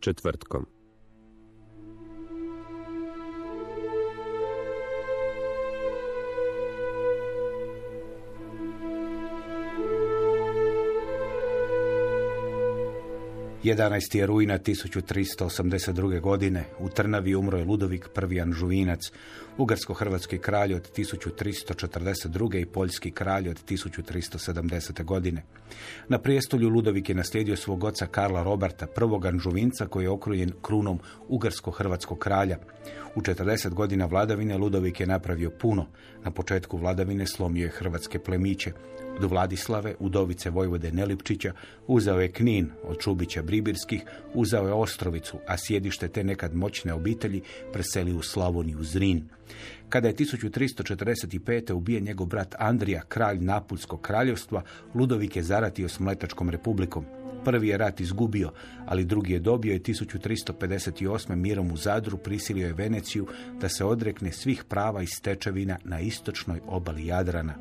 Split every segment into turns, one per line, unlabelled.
Četvrtkom.
11. je rujna 1382. godine. U Trnavi umro je Ludovik I. Anžuvinac, ugarsko-hrvatski kralj od 1342. i poljski kralj od 1370. godine. Na prijestolju Ludovik je naslijedio svog oca Karla Roberta, prvog Anžuvinca koji je okrujen krunom ugarsko-hrvatskog kralja. U 40 godina vladavine Ludovik je napravio puno. Na početku vladavine slomio je hrvatske plemiće. Od Vladislave, udovice Vojvode Nelipčića, uzeo je Knin, od Čubića Bribirskih, uzeo je Ostrovicu, a sjedište te nekad moćne obitelji preseli u Slavoniju Zrin. Kada je 1345. ubijen njegov brat Andrija, kralj Napulskog kraljevstva, Ludovik je zaratio s Mletačkom republikom. Prvi je rat izgubio, ali drugi je dobio i 1358. mirom u Zadru prisilio je Veneciju da se odrekne svih prava i stečevina na istočnoj obali Jadrana.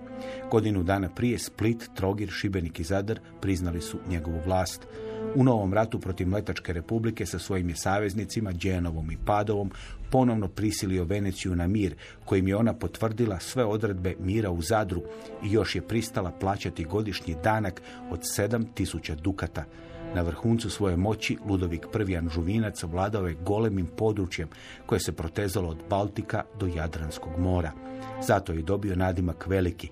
Godinu dana prije Split, Trogir, Šibenik i Zadar priznali su njegovu vlast. U novom ratu protiv Mletačke republike sa svojim je saveznicima, Dženovom i Padovom, ponovno prisilio Veneciju na mir, kojim je ona potvrdila sve odredbe mira u Zadru i još je pristala plaćati godišnji danak od 7000 dukata. Na vrhuncu svoje moći Ludovik I. Anžuvinac vladao je golemim područjem koje se protezalo od Baltika do Jadranskog mora. Zato je dobio nadimak veliki.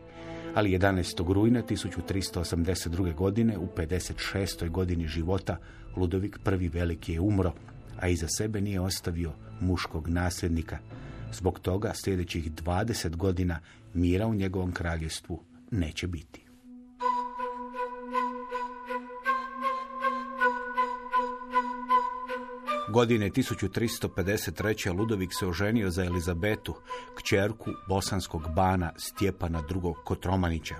Ali 11. rujna 1382. godine u 56. godini života Ludovik I. Veliki je umro, a iza sebe nije ostavio muškog nasljednika. Zbog toga sljedećih 20 godina mira u njegovom kraljestvu neće biti. Godine 1353. Ludovik se oženio za Elizabetu, kćerku bosanskog bana Stjepana II. Kotromanića.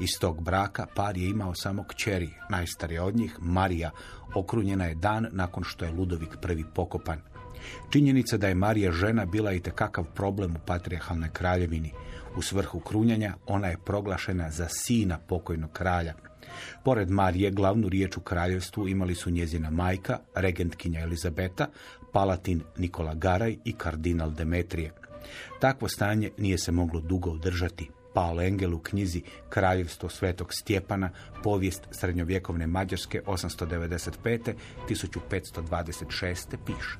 Iz tog braka par je imao samo kćeri, najstarija od njih, Marija, okrunjena je dan nakon što je Ludovik prvi pokopan. Činjenica da je Marija žena bila i tekakav problem u patrijarhalnoj kraljevini. U svrhu krunjanja ona je proglašena za sina pokojnog kralja. Pored Marije, glavnu riječ u kraljevstvu imali su njezina majka, regentkinja Elizabeta, palatin Nikola Garaj i kardinal Demetrije. Takvo stanje nije se moglo dugo održati. Paul Engel u knjizi Kraljevstvo Svetog Stjepana, povijest srednjovjekovne Mađarske 895. 1526. piše.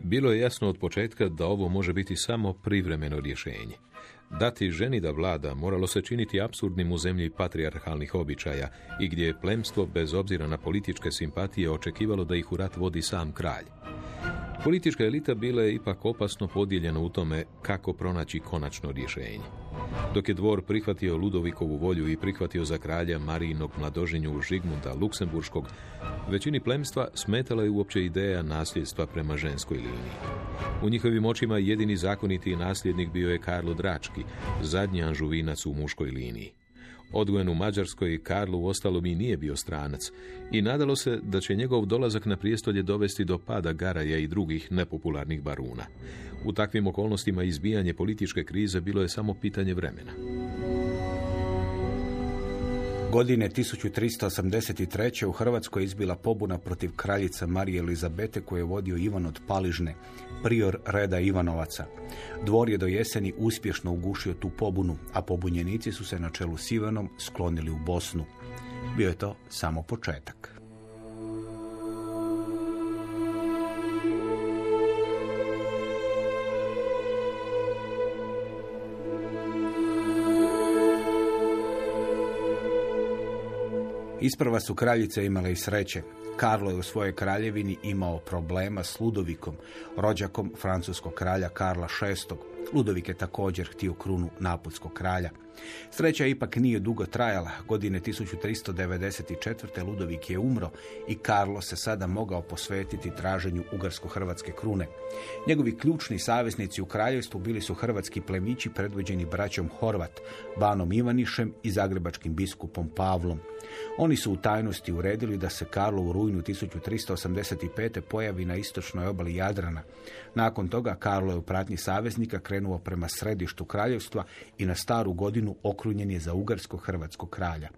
Bilo je jasno od početka da ovo može biti samo privremeno rješenje. Dati ženi da vlada moralo se činiti apsurdnim u zemlji patrijarhalnih običaja i gdje je plemstvo bez obzira na političke simpatije očekivalo da ih u rat vodi sam kralj. Politička elita bila je ipak opasno podijeljena u tome kako pronaći konačno rješenje. Dok je dvor prihvatio Ludovikovu volju i prihvatio za kralja Marijinog mladoženju Žigmunda Luksemburškog, većini plemstva smetala je uopće ideja nasljedstva prema ženskoj liniji. U njihovim očima jedini zakoniti nasljednik bio je Karlo Drački, zadnji anžuvinac u muškoj liniji. Odgojen u Mađarskoj, Karlu ostalo mi nije bio stranac i nadalo se da će njegov dolazak na prijestolje dovesti do pada Garaja i drugih nepopularnih baruna. U takvim okolnostima izbijanje političke krize bilo je samo pitanje vremena.
Godine 1383. u Hrvatskoj izbila pobuna protiv kraljica Marije Elizabete koju je vodio Ivan od Paližne, prior reda Ivanovaca. Dvor je do jeseni uspješno ugušio tu pobunu, a pobunjenici su se na čelu s Ivanom sklonili u Bosnu. Bio je to samo početak. Isprva su kraljice imale i sreće. Karlo je u svojoj kraljevini imao problema s Ludovikom, rođakom francuskog kralja Karla VI. Ludovik je također htio krunu naputskog kralja. Sreća ipak nije dugo trajala. Godine 1394. Ludovik je umro i Karlo se sada mogao posvetiti traženju ugarsko-hrvatske krune. Njegovi ključni saveznici u kraljevstvu bili su hrvatski plemići predvođeni braćom Horvat, Banom Ivanišem i zagrebačkim biskupom Pavlom. Oni su u tajnosti uredili da se Karlo u rujnu 1385. pojavi na istočnoj obali Jadrana. Nakon toga Karlo je u pratnji saveznika krenuo prema središtu kraljevstva i na staru godinu okrunjen je za ugarsko-hrvatskog kralja.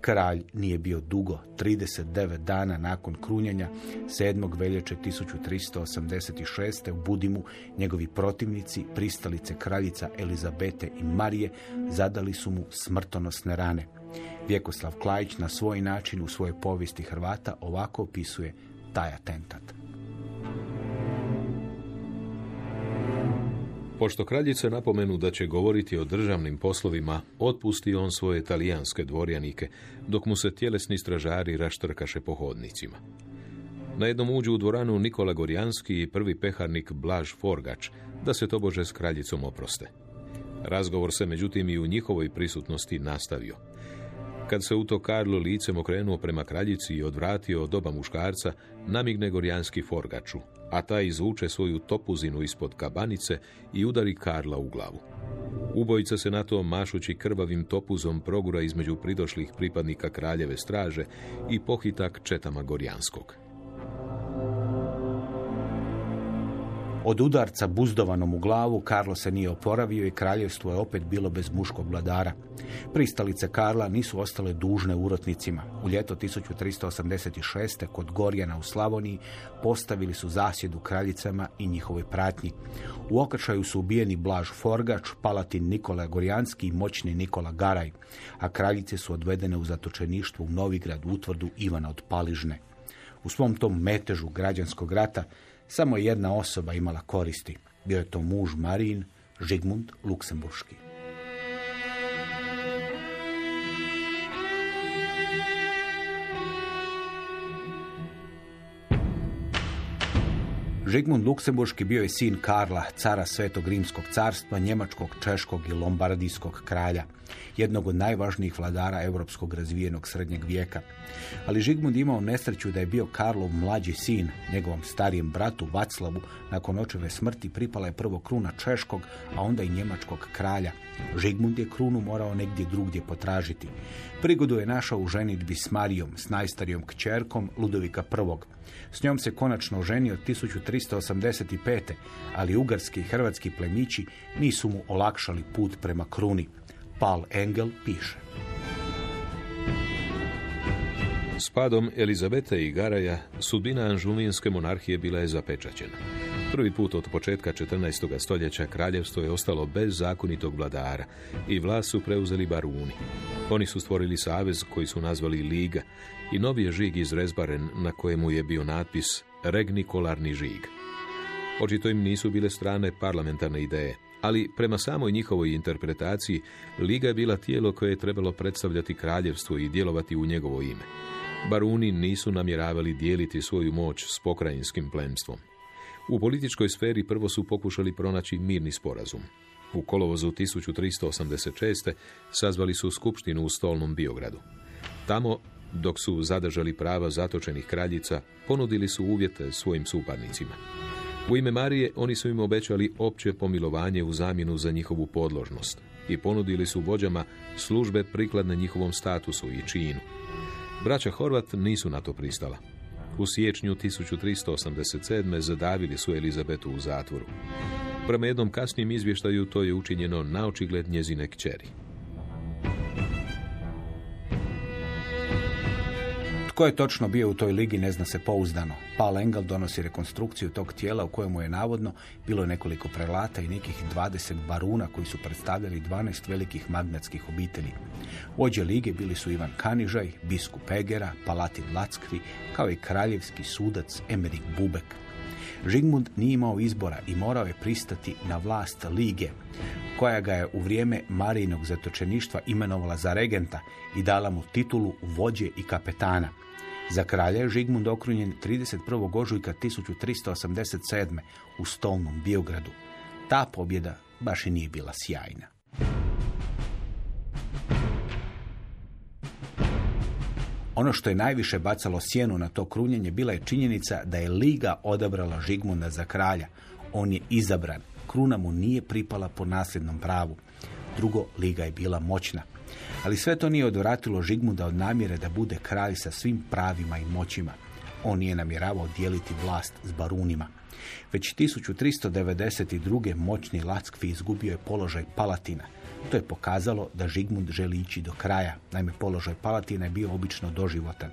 Kralj nije bio dugo, 39 dana nakon krunjenja, 7. veljače 1386. u Budimu njegovi protivnici, pristalice kraljica Elizabete i Marije, zadali su mu smrtonosne rane. Vjekoslav Klajić na svoj način u svojoj povijesti Hrvata ovako opisuje taj atentat.
Pošto kraljica napomenu da će govoriti o državnim poslovima, otpusti on svoje talijanske dvorjanike, dok mu se tjelesni stražari raštrkaše po hodnicima. Na jednom uđu u dvoranu Nikola Gorjanski i prvi peharnik Blaž Forgač, da se tobože s kraljicom oproste. Razgovor se međutim i u njihovoj prisutnosti nastavio. Kad se u to Karlo licem okrenuo prema kraljici i odvratio od oba muškarca, namigne Gorjanski Forgaču, a taj izvuče svoju topuzinu ispod kabanice i udari Karla u glavu. Ubojica se na to mašući krvavim topuzom progura između pridošlih pripadnika kraljeve straže i pohitak četama Gorjanskog.
Od udarca buzdovanom u glavu Karlo se nije oporavio i kraljevstvo je opet bilo bez muškog vladara. Pristalice Karla nisu ostale dužne urotnicima. U ljeto 1386. kod Gorjana u Slavoniji postavili su zasjedu kraljicama i njihovoj pratnji. U okršaju su ubijeni Blaž Forgač, Palatin Nikola Gorjanski i moćni Nikola Garaj, a kraljice su odvedene u zatočeništvo u Novigrad utvrdu Ivana od Paližne. U svom tom metežu građanskog rata samo jedna osoba imala koristi. Bio je to muž Marin, Žigmund Luksemburški. Žigmund Luksemburški bio je sin Karla, cara Svetog Rimskog carstva, Njemačkog, Češkog i Lombardijskog kralja, jednog od najvažnijih vladara europskog razvijenog srednjeg vijeka. Ali Žigmund imao nesreću da je bio Karlov mlađi sin, njegovom starijem bratu Vaclavu, nakon očeve smrti pripala je prvo kruna Češkog, a onda i Njemačkog kralja. Žigmund je krunu morao negdje drugdje potražiti. Prigodu je našao u ženitbi s Marijom, s najstarijom kćerkom Ludovika I. S njom se konačno oženio 1385. ali ugarski i hrvatski plemići nisu mu olakšali put prema kruni. Paul Engel piše.
S padom Elizabete i Garaja sudbina Anžulijinske monarhije bila je zapečaćena. Prvi put od početka 14. stoljeća kraljevstvo je ostalo bez zakonitog vladara i vlast su preuzeli baruni. Oni su stvorili savez koji su nazvali Liga i novi je žig izrezbaren na kojemu je bio natpis Regnikolarni žig. Očito im nisu bile strane parlamentarne ideje, ali prema samoj njihovoj interpretaciji Liga je bila tijelo koje je trebalo predstavljati kraljevstvo i djelovati u njegovo ime. Baruni nisu namjeravali dijeliti svoju moć s pokrajinskim plemstvom. U političkoj sferi prvo su pokušali pronaći mirni sporazum. U kolovozu 1386. sazvali su skupštinu u stolnom Biogradu. Tamo, dok su zadržali prava zatočenih kraljica, ponudili su uvjete svojim suparnicima. U ime Marije oni su im obećali opće pomilovanje u zamjenu za njihovu podložnost i ponudili su vođama službe prikladne njihovom statusu i činu. Braća Horvat nisu na to pristala. U siječnju 1387. zadavili su Elizabetu u zatvoru. Prema jednom kasnijem izvještaju to je učinjeno na očigled njezine kćeri.
Tko je točno bio u toj ligi ne zna se pouzdano. Paul Engel donosi rekonstrukciju tog tijela u kojemu je navodno bilo nekoliko prelata i nekih 20 baruna koji su predstavljali 12 velikih magnetskih obitelji. Vođe lige bili su Ivan Kanižaj, biskup Egera, Palatin Lackri, kao i kraljevski sudac Emerik Bubek. Žigmund nije imao izbora i morao je pristati na vlast lige, koja ga je u vrijeme Marijinog zatočeništva imenovala za regenta i dala mu titulu vođe i kapetana. Za kralja je Žigmund okrunjen 31. ožujka 1387. u stolnom Biogradu. Ta pobjeda baš i nije bila sjajna. Ono što je najviše bacalo sjenu na to krunjenje bila je činjenica da je Liga odabrala Žigmunda za kralja. On je izabran. Kruna mu nije pripala po nasljednom pravu. Drugo, Liga je bila moćna. Ali sve to nije odvratilo Žigmunda od namjere da bude kralj sa svim pravima i moćima. On nije namjeravao dijeliti vlast s barunima. Već 1392. moćni Lackvi izgubio je položaj Palatina. To je pokazalo da Žigmund želi ići do kraja. Naime, položaj Palatina je bio obično doživotan.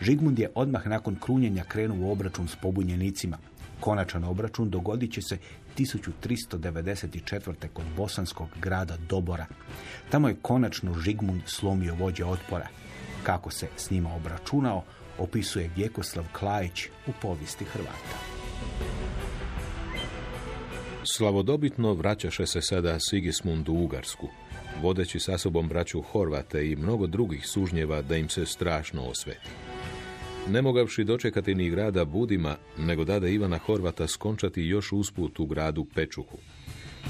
Žigmund je odmah nakon krunjenja krenuo u obračun s pobunjenicima. Konačan obračun dogodit će se 1394. kod bosanskog grada Dobora. Tamo je konačno Žigmund slomio vođe otpora. Kako se s njima obračunao, opisuje Vjekoslav Klajić u povijesti Hrvata.
Slavodobitno vraćaše se sada Sigismund u Ugarsku, vodeći sa sobom braću Horvate i mnogo drugih sužnjeva da im se strašno osveti. Ne mogavši dočekati ni grada Budima, nego dade Ivana Horvata skončati još usput u gradu Pečuhu.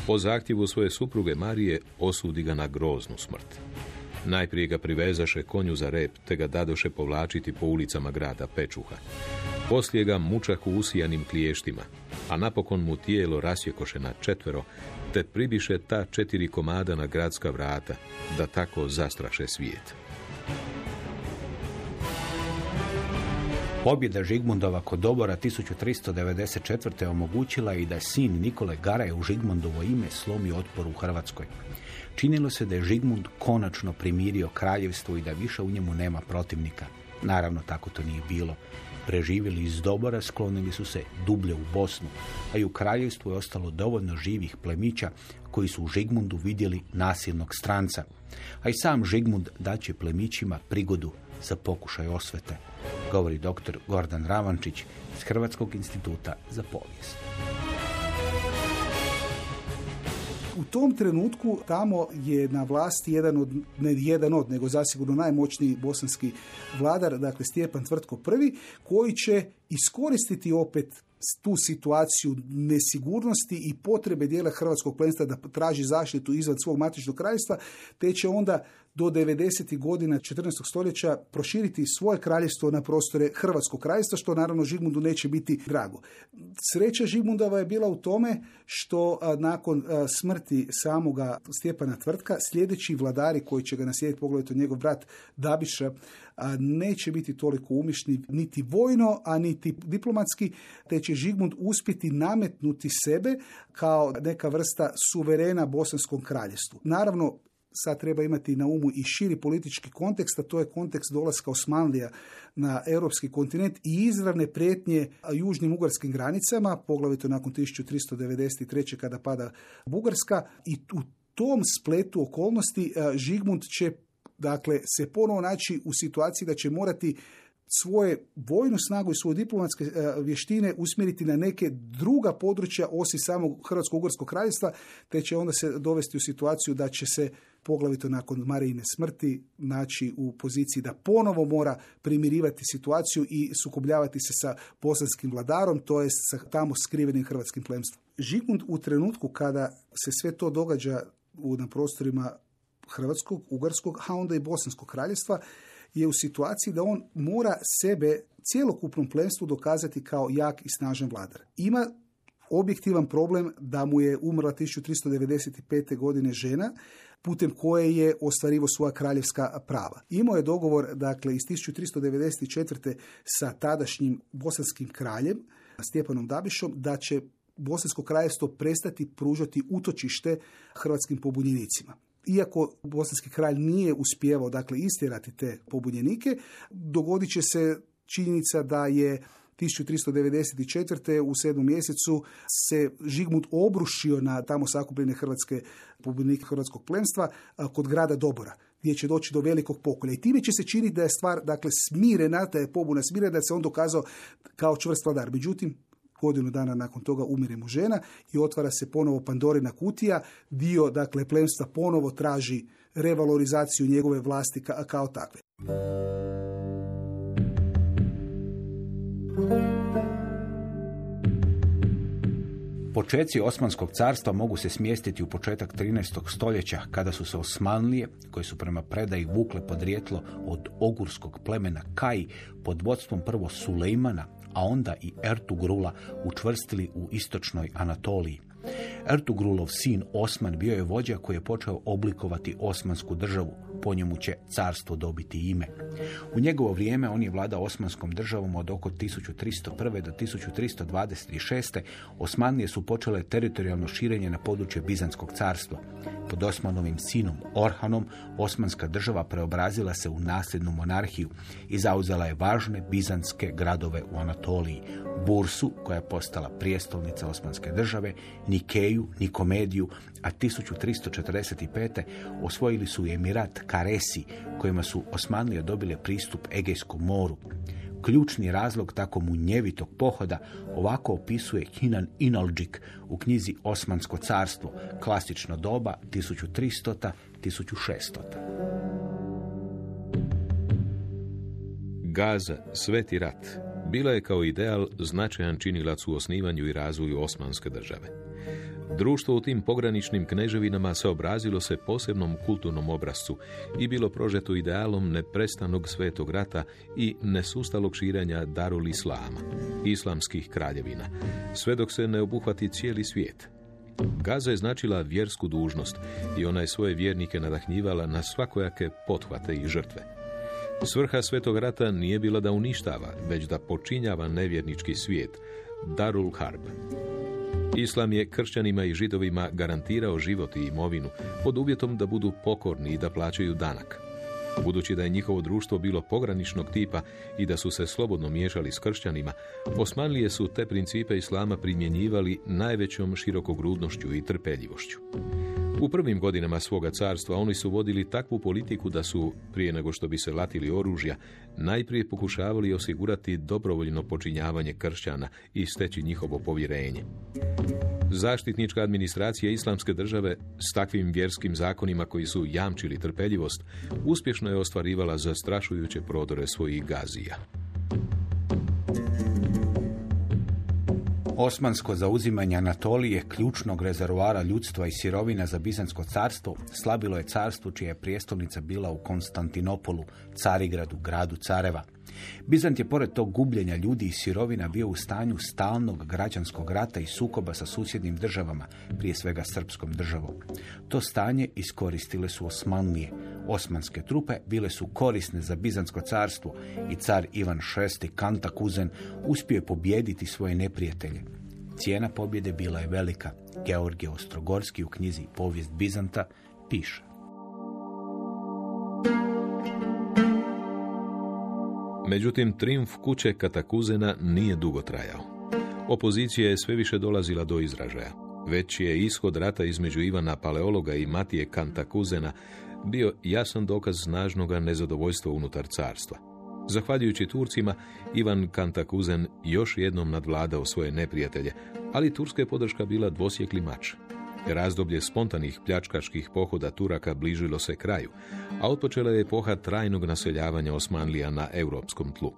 Po zahtjevu svoje supruge Marije osudi ga na groznu smrt. Najprije ga privezaše konju za rep, te ga dadoše povlačiti po ulicama grada Pečuha. Poslije ga mučahu usijanim kliještima, a napokon mu tijelo rasjekoše na četvero, te pribiše ta četiri komada na gradska vrata, da tako zastraše svijet.
Pobjeda Žigmundova kod Dobora 1394. omogućila i da sin Nikole Garaje u Žigmundovo ime slomi otpor u Hrvatskoj. Činilo se da je Žigmund konačno primirio kraljevstvo i da više u njemu nema protivnika. Naravno, tako to nije bilo. Preživjeli iz Dobora sklonili su se dublje u Bosnu, a i u kraljevstvu je ostalo dovoljno živih plemića koji su u Žigmundu vidjeli nasilnog stranca. A i sam Žigmund daće plemićima prigodu za pokušaj osvete, govori dr. Gordan Ravančić iz Hrvatskog instituta za povijest.
U tom trenutku tamo je na vlasti jedan od, ne jedan od, nego zasigurno najmoćniji bosanski vladar, dakle Stjepan Tvrtko I, koji će iskoristiti opet tu situaciju nesigurnosti i potrebe dijela hrvatskog plenstva da traži zaštitu izvan svog matičnog kraljevstva, te će onda do 90. godina 14. stoljeća proširiti svoje kraljevstvo na prostore Hrvatskog kraljevstva, što naravno Žigmundu neće biti drago. Sreća Žigmundova je bila u tome što nakon smrti samoga Stjepana Tvrtka, sljedeći vladari koji će ga naslijediti, pogledajte njegov brat Dabiša, neće biti toliko umišni niti vojno, a niti diplomatski, te će Žigmund uspjeti nametnuti sebe kao neka vrsta suverena bosanskom kraljevstvu. Naravno, sad treba imati na umu i širi politički kontekst, a to je kontekst dolaska Osmanlija na europski kontinent i izravne prijetnje južnim ugarskim granicama, poglavito nakon 1393. kada pada Bugarska i u tom spletu okolnosti Žigmund će dakle se ponovo naći u situaciji da će morati svoje vojnu snagu i svoje diplomatske e, vještine usmjeriti na neke druga područja osim samog Hrvatsko-Ugarskog kraljevstva, te će onda se dovesti u situaciju da će se poglavito nakon Marijine smrti naći u poziciji da ponovo mora primirivati situaciju i sukobljavati se sa bosanskim vladarom, to jest sa tamo skrivenim hrvatskim plemstvom. Žigmund u trenutku kada se sve to događa na prostorima Hrvatskog, Ugarskog, a onda i Bosanskog kraljevstva, je u situaciji da on mora sebe cjelokupnom plemstvu dokazati kao jak i snažan vladar. Ima objektivan problem da mu je umrla 1395. godine žena, putem koje je ostvarivo svoja kraljevska prava. Imao je dogovor dakle, iz 1394. sa tadašnjim bosanskim kraljem, Stjepanom Dabišom, da će Bosansko kraljevstvo prestati pružati utočište hrvatskim pobunjenicima iako bosanski kralj nije uspjevao dakle istjerati te pobunjenike, dogodit će se činjenica da je 1394. u sedmom mjesecu se Žigmund obrušio na tamo sakupljene hrvatske pobunjenike hrvatskog plemstva kod grada Dobora gdje će doći do velikog pokolja. I time će se činiti da je stvar dakle, smirena, da je pobuna smirena, da se on dokazao kao čvrst vladar. Međutim, godinu dana nakon toga umire mu žena i otvara se ponovo Pandorina kutija. Dio, dakle, plemstva ponovo traži revalorizaciju njegove vlasti kao takve.
Počeci Osmanskog carstva mogu se smjestiti u početak 13. stoljeća, kada su se Osmanlije, koje su prema predaji vukle podrijetlo od ogurskog plemena Kaj, pod vodstvom prvo Sulejmana, a onda i Ertugrula učvrstili u istočnoj Anatoliji. Ertugrulov sin Osman bio je vođa koji je počeo oblikovati osmansku državu. Po njemu će carstvo dobiti ime. U njegovo vrijeme on je vladao osmanskom državom od oko 1301. do 1326. Osmanlije su počele teritorijalno širenje na područje Bizanskog carstva. Pod Osmanovim sinom Orhanom Osmanska država preobrazila se u nasljednu monarhiju i zauzela je važne bizanske gradove u Anatoliji, Bursu, koja je postala prijestolnica Osmanske države, Nikeju, Nikomediju, a 1345. osvojili su Emirat Karesi, kojima su Osmanlije dobile pristup Egejskom moru. Ključni razlog tako munjevitog pohoda ovako opisuje Hinan Inalđik u knjizi Osmansko carstvo, klasično doba 1300 1600.
Gaza, sveti rat, bila je kao ideal značajan činilac u osnivanju i razvoju Osmanske države. Društvo u tim pograničnim kneževinama saobrazilo se posebnom kulturnom obrazcu i bilo prožeto idealom neprestanog svetog rata i nesustalog širenja darul islama, islamskih kraljevina, sve dok se ne obuhvati cijeli svijet. Gaza je značila vjersku dužnost i ona je svoje vjernike nadahnjivala na svakojake pothvate i žrtve. Svrha svetog rata nije bila da uništava, već da počinjava nevjernički svijet, Darul Harb. Islam je kršćanima i židovima garantirao život i imovinu pod uvjetom da budu pokorni i da plaćaju danak. Budući da je njihovo društvo bilo pograničnog tipa i da su se slobodno miješali s kršćanima, Osmanlije su te principe islama primjenjivali najvećom širokogrudnošću i trpeljivošću. U prvim godinama svoga carstva oni su vodili takvu politiku da su, prije nego što bi se latili oružja, najprije pokušavali osigurati dobrovoljno počinjavanje kršćana i steći njihovo povjerenje. Zaštitnička administracija islamske države s takvim vjerskim zakonima koji su jamčili trpeljivost, uspješno je ostvarivala zastrašujuće prodore svojih gazija.
Osmansko zauzimanje Anatolije, ključnog rezervoara ljudstva i sirovina za Bizansko carstvo, slabilo je carstvo čija je prijestolnica bila u Konstantinopolu, Carigradu, gradu careva. Bizant je pored tog gubljenja ljudi i sirovina bio u stanju stalnog građanskog rata i sukoba sa susjednim državama, prije svega srpskom državom. To stanje iskoristile su Osmanlije. Osmanske trupe bile su korisne za Bizansko carstvo i car Ivan VI Kantakuzen uspio je pobijediti svoje neprijatelje. Cijena pobjede bila je velika. Georgije Ostrogorski u knjizi Povijest Bizanta piše.
Međutim, triumf kuće Katakuzena nije dugo trajao. Opozicija je sve više dolazila do izražaja. Već je ishod rata između Ivana Paleologa i Matije Kantakuzena bio jasan dokaz snažnog nezadovoljstva unutar carstva. Zahvaljujući Turcima, Ivan Kantakuzen još jednom nadvladao svoje neprijatelje, ali turska je podrška bila dvosjekli mač. Razdoblje spontanih pljačkaških pohoda Turaka bližilo se kraju, a otpočela je epoha trajnog naseljavanja Osmanlija na europskom tlu.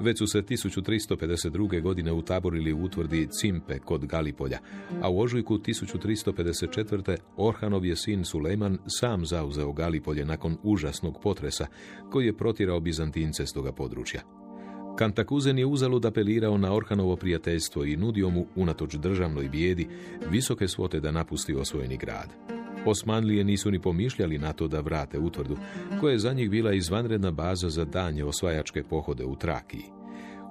Već su se 1352. godine utaborili u utvrdi Cimpe kod Galipolja, a u ožujku 1354. Orhanov je sin Sulejman sam zauzeo Galipolje nakon užasnog potresa koji je protirao Bizantince s toga područja. Kantakuzen je uzalud apelirao na Orhanovo prijateljstvo i nudio mu, unatoč državnoj bijedi, visoke svote da napusti osvojeni grad. Osmanlije nisu ni pomišljali na to da vrate utvrdu, koja je za njih bila izvanredna baza za danje osvajačke pohode u Trakiji.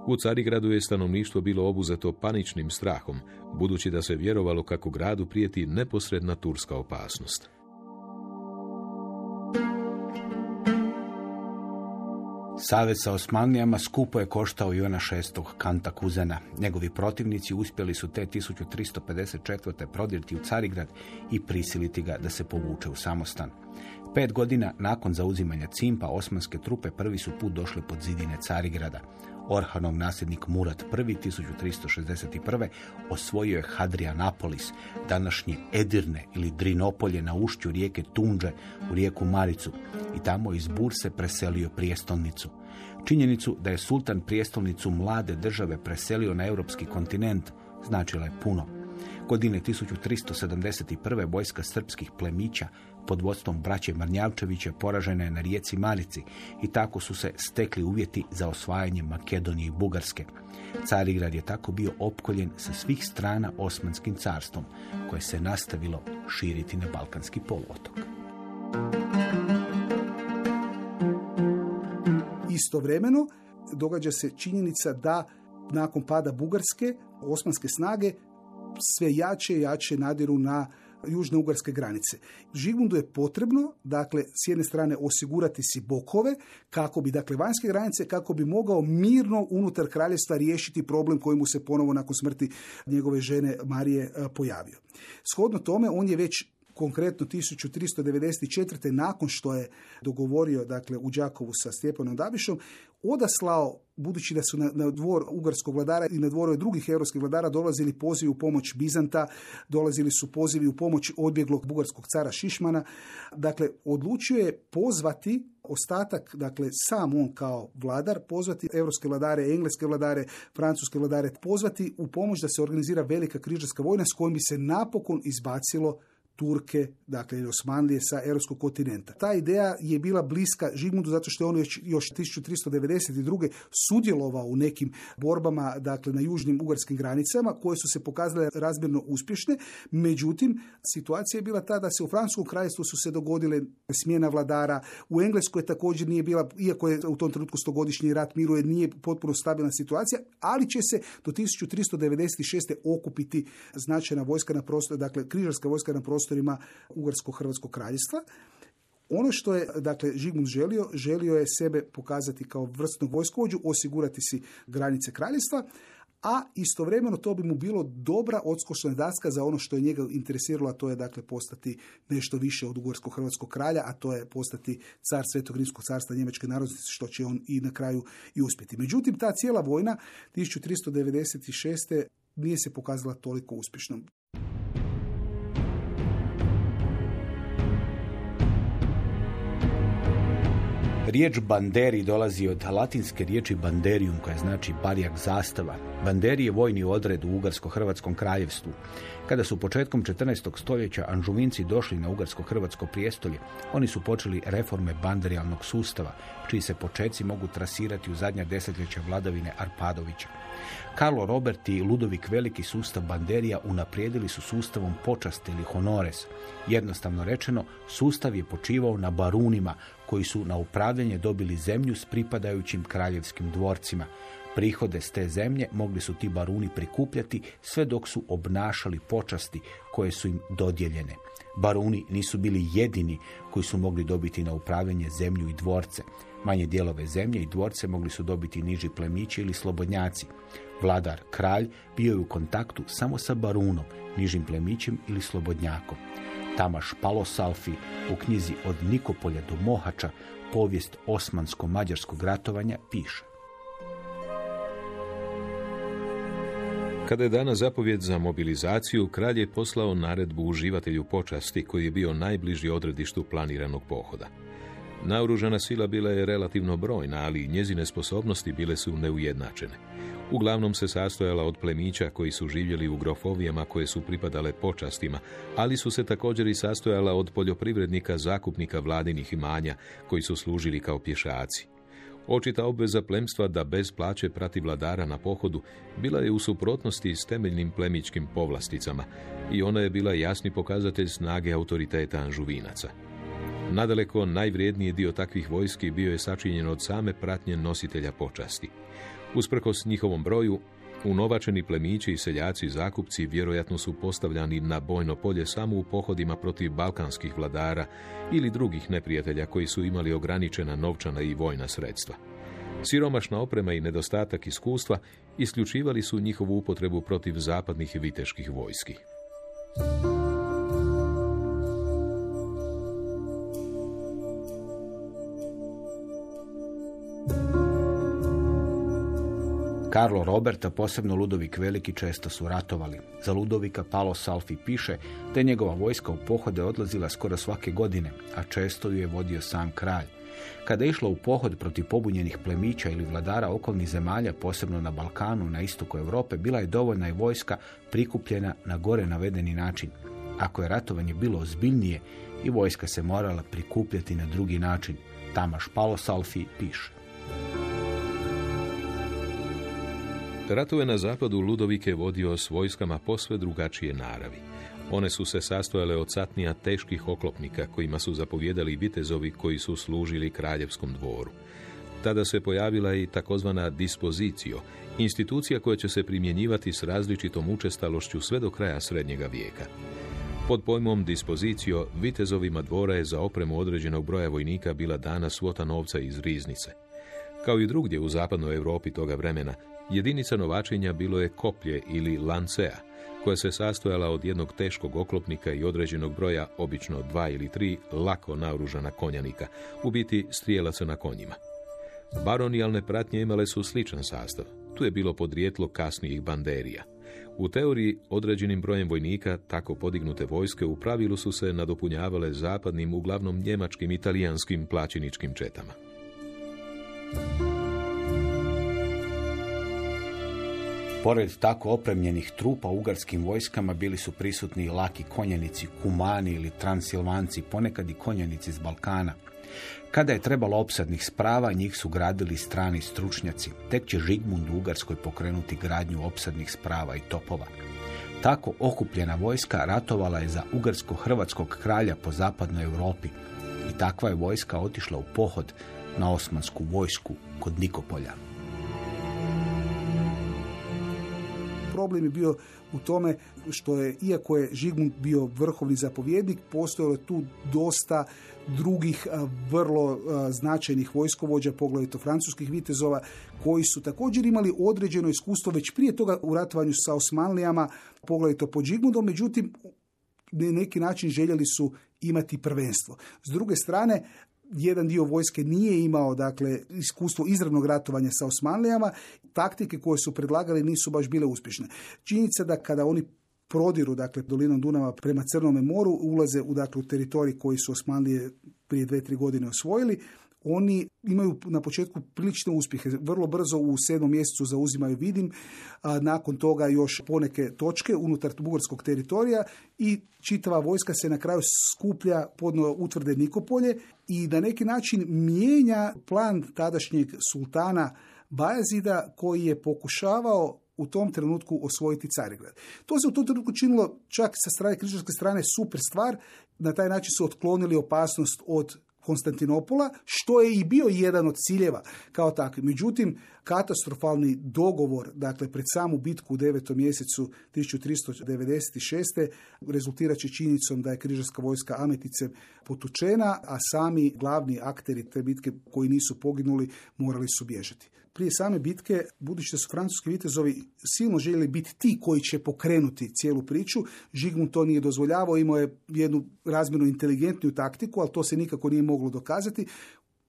U Carigradu je stanovništvo bilo obuzeto paničnim strahom, budući da se vjerovalo kako gradu prijeti neposredna turska opasnost.
Savez sa Osmanlijama skupo je koštao Ivana VI. Kanta Kuzena. Njegovi protivnici uspjeli su te 1354. prodirti u Carigrad i prisiliti ga da se povuče u samostan. Pet godina nakon zauzimanja Cimpa, osmanske trupe prvi su put došli pod zidine Carigrada. Orhanov nasljednik Murat I 1361. osvojio je Hadrianapolis, današnje Edirne ili Drinopolje na ušću rijeke Tunđe u rijeku Maricu i tamo iz Burse preselio prijestolnicu. Činjenicu da je sultan prijestolnicu mlade države preselio na europski kontinent značila je puno. Godine 1371. vojska srpskih plemića pod vodstvom braće Marnjavčevića poražena je na rijeci Marici i tako su se stekli uvjeti za osvajanje Makedonije i Bugarske. Carigrad je tako bio opkoljen sa svih strana Osmanskim carstvom, koje se nastavilo širiti na Balkanski poluotok.
Istovremeno događa se činjenica da nakon pada Bugarske, osmanske snage sve jače i jače nadiru na južne ugarske granice. Žigmundu je potrebno, dakle, s jedne strane osigurati si bokove, kako bi, dakle, vanjske granice, kako bi mogao mirno unutar kraljevstva riješiti problem koji mu se ponovo nakon smrti njegove žene Marije e, pojavio. Shodno tome, on je već konkretno 1394. nakon što je dogovorio dakle, u Đakovu sa Stjepanom Dabišom, odaslao, budući da su na, na dvor ugarskog vladara i na dvorove drugih europskih vladara dolazili pozivi u pomoć Bizanta, dolazili su pozivi u pomoć odbjeglog bugarskog cara Šišmana. Dakle, odlučio je pozvati ostatak, dakle sam on kao vladar, pozvati europske vladare, engleske vladare, francuske vladare, pozvati u pomoć da se organizira velika križarska vojna s kojom bi se napokon izbacilo Turke, dakle Osmanlije sa europskog kontinenta. Ta ideja je bila bliska Žigmundu zato što je on još, još 1392. sudjelovao u nekim borbama dakle na južnim ugarskim granicama koje su se pokazale razmjerno uspješne. Međutim, situacija je bila ta da se u Francuskom kraljestvu su se dogodile smjena vladara, u Engleskoj također nije bila, iako je u tom trenutku stogodišnji rat miruje, nije potpuno stabilna situacija, ali će se do 1396. okupiti značajna vojska na prostoru, dakle križarska vojska na prostoru prostorima Ugarsko-Hrvatskog kraljevstva. Ono što je dakle Žigmund želio, želio je sebe pokazati kao vrstnog vojskovođu, osigurati si granice kraljevstva, a istovremeno to bi mu bilo dobra odskočna daska za ono što je njega interesiralo, a to je dakle postati nešto više od Ugarsko-Hrvatskog kralja, a to je postati car Svetog Rimskog carstva Njemačke narodnosti, što će on i na kraju i uspjeti. Međutim, ta cijela vojna 1396. nije se pokazala toliko uspješnom.
Riječ banderi dolazi od latinske riječi banderium, koja znači barjak zastava. Banderi je vojni odred u Ugarsko-Hrvatskom kraljevstvu. Kada su početkom 14. stoljeća Anžuvinci došli na Ugarsko-Hrvatsko prijestolje, oni su počeli reforme banderijalnog sustava, čiji se počeci mogu trasirati u zadnja desetljeća vladavine Arpadovića. Karlo Robert i Ludovik Veliki sustav Banderija unaprijedili su sustavom počasti ili honores. Jednostavno rečeno, sustav je počivao na barunima koji su na upravljanje dobili zemlju s pripadajućim kraljevskim dvorcima. Prihode s te zemlje mogli su ti baruni prikupljati sve dok su obnašali počasti koje su im dodjeljene. Baruni nisu bili jedini koji su mogli dobiti na upravljanje zemlju i dvorce. Manje dijelove zemlje i dvorce mogli su dobiti niži plemići ili slobodnjaci. Vladar, kralj, bio je u kontaktu samo sa barunom, nižim plemićem ili slobodnjakom. Tamaš Palosalfi u knjizi Od Nikopolja do Mohača, povijest osmansko-mađarskog ratovanja, piše.
Kada je dana zapovjed za mobilizaciju, kralj je poslao naredbu uživatelju počasti koji je bio najbliži odredištu planiranog pohoda. Naoružana sila bila je relativno brojna, ali njezine sposobnosti bile su neujednačene. Uglavnom se sastojala od plemića koji su živjeli u grofovijama koje su pripadale počastima, ali su se također i sastojala od poljoprivrednika zakupnika vladinih imanja koji su služili kao pješaci. Očita obveza plemstva da bez plaće prati vladara na pohodu bila je u suprotnosti s temeljnim plemičkim povlasticama i ona je bila jasni pokazatelj snage autoriteta anžuvinaca. Nadaleko najvrijedniji dio takvih vojski bio je sačinjen od same pratnje nositelja počasti. Usprkos njihovom broju, unovačeni plemići i seljaci i zakupci vjerojatno su postavljani na bojno polje samo u pohodima protiv balkanskih vladara ili drugih neprijatelja koji su imali ograničena novčana i vojna sredstva. Siromašna oprema i nedostatak iskustva isključivali su njihovu upotrebu protiv zapadnih viteških vojski.
Karlo Roberta, posebno Ludovik Veliki, često su ratovali. Za Ludovika Palo Salfi piše da je njegova vojska u pohode odlazila skoro svake godine, a često ju je vodio sam kralj. Kada je išlo u pohod protiv pobunjenih plemića ili vladara okolnih zemalja, posebno na Balkanu, na istoku Europe, bila je dovoljna i vojska prikupljena na gore navedeni način. Ako je ratovanje bilo ozbiljnije, i vojska se morala prikupljati na drugi način. Tamaš Palosalfi piše.
Ratove na zapadu Ludovike vodio s vojskama posve drugačije naravi. One su se sastojale od satnija teških oklopnika kojima su zapovjedali vitezovi koji su služili kraljevskom dvoru. Tada se pojavila i takozvana dispozicijo, institucija koja će se primjenjivati s različitom učestalošću sve do kraja srednjega vijeka. Pod pojmom dispozicijo, vitezovima dvora je za opremu određenog broja vojnika bila dana svota novca iz riznice. Kao i drugdje u zapadnoj Europi toga vremena, jedinica novačenja bilo je koplje ili lancea, koja se sastojala od jednog teškog oklopnika i određenog broja, obično dva ili tri, lako naoružana konjanika, u biti strijelaca na konjima. Baronijalne pratnje imale su sličan sastav. Tu je bilo podrijetlo kasnijih banderija. U teoriji određenim brojem vojnika tako podignute vojske u pravilu su se nadopunjavale zapadnim, uglavnom njemačkim, italijanskim plaćeničkim četama.
Pored tako opremljenih trupa ugarskim vojskama bili su prisutni laki konjenici, kumani ili transilvanci, ponekad i konjenici iz Balkana. Kada je trebalo opsadnih sprava, njih su gradili strani stručnjaci. Tek će Žigmund u Ugarskoj pokrenuti gradnju opsadnih sprava i topova. Tako okupljena vojska ratovala je za ugarsko-hrvatskog kralja po zapadnoj Europi i takva je vojska otišla u pohod na osmansku vojsku kod Nikopolja.
Problem je bio u tome što je, iako je Žigmund bio vrhovni zapovjednik, postojalo je tu dosta drugih vrlo značajnih vojskovođa, poglavito francuskih vitezova, koji su također imali određeno iskustvo već prije toga u ratovanju sa Osmanlijama, poglavito pod Žigmundom, međutim, na neki način željeli su imati prvenstvo. S druge strane, jedan dio vojske nije imao dakle iskustvo izravnog ratovanja sa Osmanlijama, taktike koje su predlagali nisu baš bile uspješne. Činjenica da kada oni prodiru dakle dolinom Dunava prema Crnome moru, ulaze u dakle u teritorij koji su Osmanlije prije dve, tri godine osvojili, oni imaju na početku prilične uspjehe. Vrlo brzo u sedmom mjesecu zauzimaju vidim, a nakon toga još poneke točke unutar bugarskog teritorija i čitava vojska se na kraju skuplja pod utvrde Nikopolje i na neki način mijenja plan tadašnjeg sultana Bajazida koji je pokušavao u tom trenutku osvojiti Carigrad. To se u tom trenutku činilo čak sa strane križarske strane super stvar. Na taj način su otklonili opasnost od Konstantinopola, što je i bio jedan od ciljeva kao takvi. Međutim, katastrofalni dogovor, dakle, pred samu bitku u devetom mjesecu 1396. rezultirat će činjenicom da je križarska vojska Ametice potučena, a sami glavni akteri te bitke koji nisu poginuli morali su bježati prije same bitke, budući da su francuski vitezovi silno željeli biti ti koji će pokrenuti cijelu priču, Žigmund to nije dozvoljavao, imao je jednu razmjerno inteligentniju taktiku, ali to se nikako nije moglo dokazati.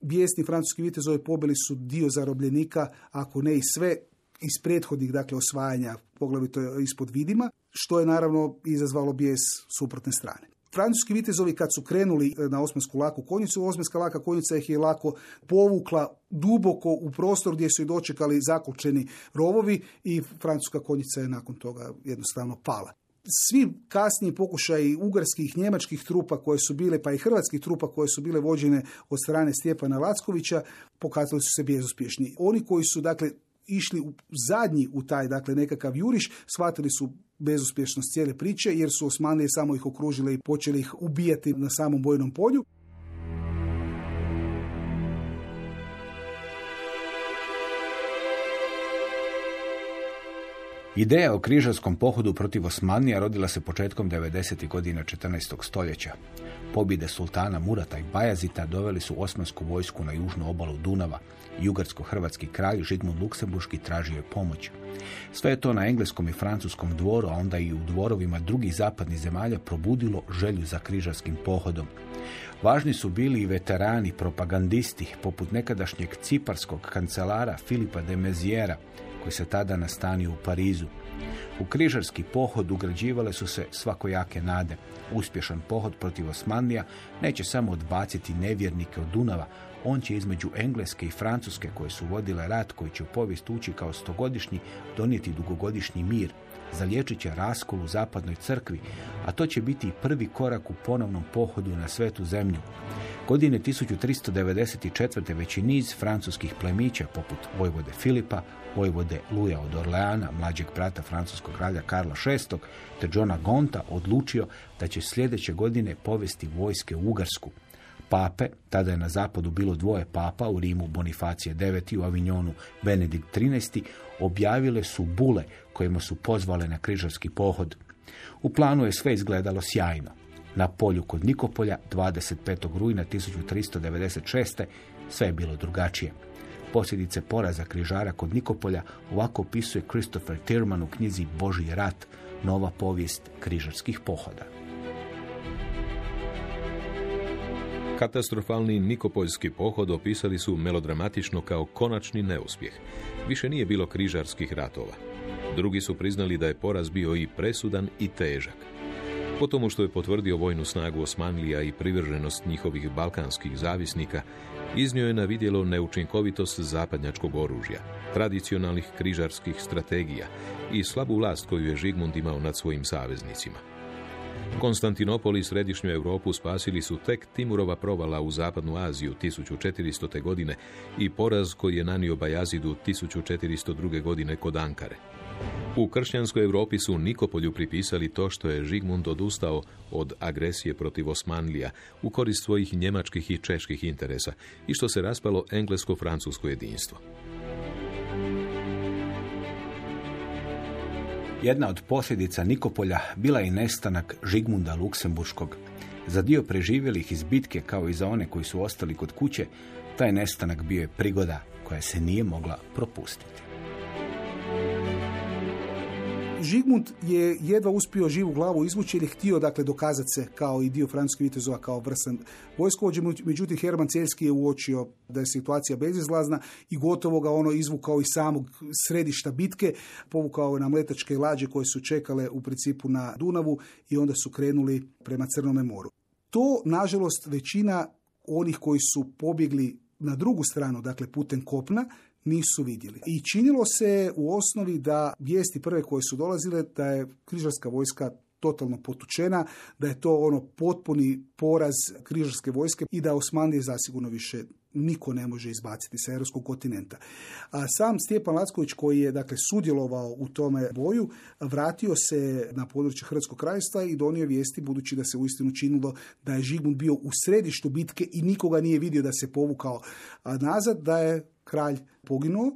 Bijesni francuski vitezovi pobili su dio zarobljenika, ako ne i sve, iz prethodnih dakle, osvajanja, poglavito ispod vidima, što je naravno izazvalo bijes suprotne strane. Francuski vitezovi kad su krenuli e, na osmansku laku konjicu, osmanska laka konjica ih je lako povukla duboko u prostor gdje su i dočekali zakučeni rovovi i francuska konjica je nakon toga jednostavno pala. Svi kasniji pokušaji ugarskih, njemačkih trupa koje su bile, pa i hrvatskih trupa koje su bile vođene od strane Stjepana Lackovića, pokazali su se bezuspješni. Oni koji su, dakle, išli u zadnji u taj dakle nekakav juriš, shvatili su bezuspješnost cijele priče jer su Osmanlije samo ih okružile i počeli ih ubijati na samom bojnom polju.
Ideja o križarskom pohodu protiv Osmanija rodila se početkom 90. godina 14. stoljeća. Pobjede sultana Murata i Bajazita doveli su osmansku vojsku na južnu obalu Dunava. Jugarsko-hrvatski kralj Žigmund Luksemburški tražio je pomoć. Sve je to na engleskom i francuskom dvoru, a onda i u dvorovima drugih zapadnih zemalja probudilo želju za križarskim pohodom. Važni su bili i veterani, propagandisti, poput nekadašnjeg ciparskog kancelara Filipa de Meziera, koji se tada nastanio u Parizu. U križarski pohod ugrađivale su se svakojake nade. Uspješan pohod protiv Osmanlija neće samo odbaciti nevjernike od Dunava, on će između Engleske i Francuske koje su vodile rat koji će u povijest ući kao stogodišnji donijeti dugogodišnji mir. Zaliječit će raskol u zapadnoj crkvi, a to će biti prvi korak u ponovnom pohodu na svetu zemlju. Godine 1394. već i niz francuskih plemića poput Vojvode Filipa, Vojvode Luja od Orleana, mlađeg brata francuskog kralja Karla VI, te Johna Gonta odlučio da će sljedeće godine povesti vojske u Ugarsku. Pape, tada je na zapadu bilo dvoje papa, u Rimu Bonifacije IX, u Avignonu Benedikt XIII, objavile su bule kojima su pozvale na križarski pohod. U planu je sve izgledalo sjajno. Na polju kod Nikopolja 25. rujna 1396. sve je bilo drugačije. Posljedice poraza križara kod Nikopolja ovako opisuje Christopher Tierman u knjizi Boži rat, nova povijest križarskih pohoda.
Katastrofalni Nikopoljski pohod opisali su melodramatično kao konačni neuspjeh. Više nije bilo križarskih ratova. Drugi su priznali da je poraz bio i presudan i težak. Po tomu što je potvrdio vojnu snagu Osmanlija i privrženost njihovih balkanskih zavisnika, iznio je na vidjelo neučinkovitost zapadnjačkog oružja, tradicionalnih križarskih strategija i slabu vlast koju je Žigmund imao nad svojim saveznicima. Konstantinopol i središnju Europu spasili su tek Timurova provala u zapadnu Aziju 1400. godine i poraz koji je nanio Bajazidu 1402. godine kod Ankare. U kršćanskoj Europi su Nikopolju pripisali to što je Žigmund odustao od agresije protiv Osmanlija u korist svojih njemačkih i čeških interesa i što se raspalo englesko-francusko jedinstvo.
Jedna od posljedica Nikopolja bila je nestanak Žigmunda Luksemburškog. Za dio preživjelih iz bitke kao i za one koji su ostali kod kuće, taj nestanak bio je prigoda koja se nije mogla propustiti.
Žigmund je jedva uspio živu glavu izvući jer je htio dakle, dokazati se kao i dio francuskih vitezova kao vrsan vojskovođe. Međutim, Herman Celski je uočio da je situacija bezizlazna i gotovo ga ono izvukao iz samog središta bitke, povukao na mletačke lađe koje su čekale u principu na Dunavu i onda su krenuli prema Crnome moru. To, nažalost, većina onih koji su pobjegli na drugu stranu, dakle putem kopna, nisu vidjeli. I činilo se u osnovi da vijesti prve koje su dolazile da je križarska vojska totalno potučena, da je to ono potpuni poraz križarske vojske i da Osmanlije zasigurno više niko ne može izbaciti sa europskog kontinenta. A sam Stjepan Lacković koji je dakle sudjelovao u tome boju, vratio se na područje Hrvatskog kraljstva i donio vijesti budući da se uistinu činilo da je Žigmund bio u središtu bitke i nikoga nije vidio da se povukao nazad, da je kralj poginuo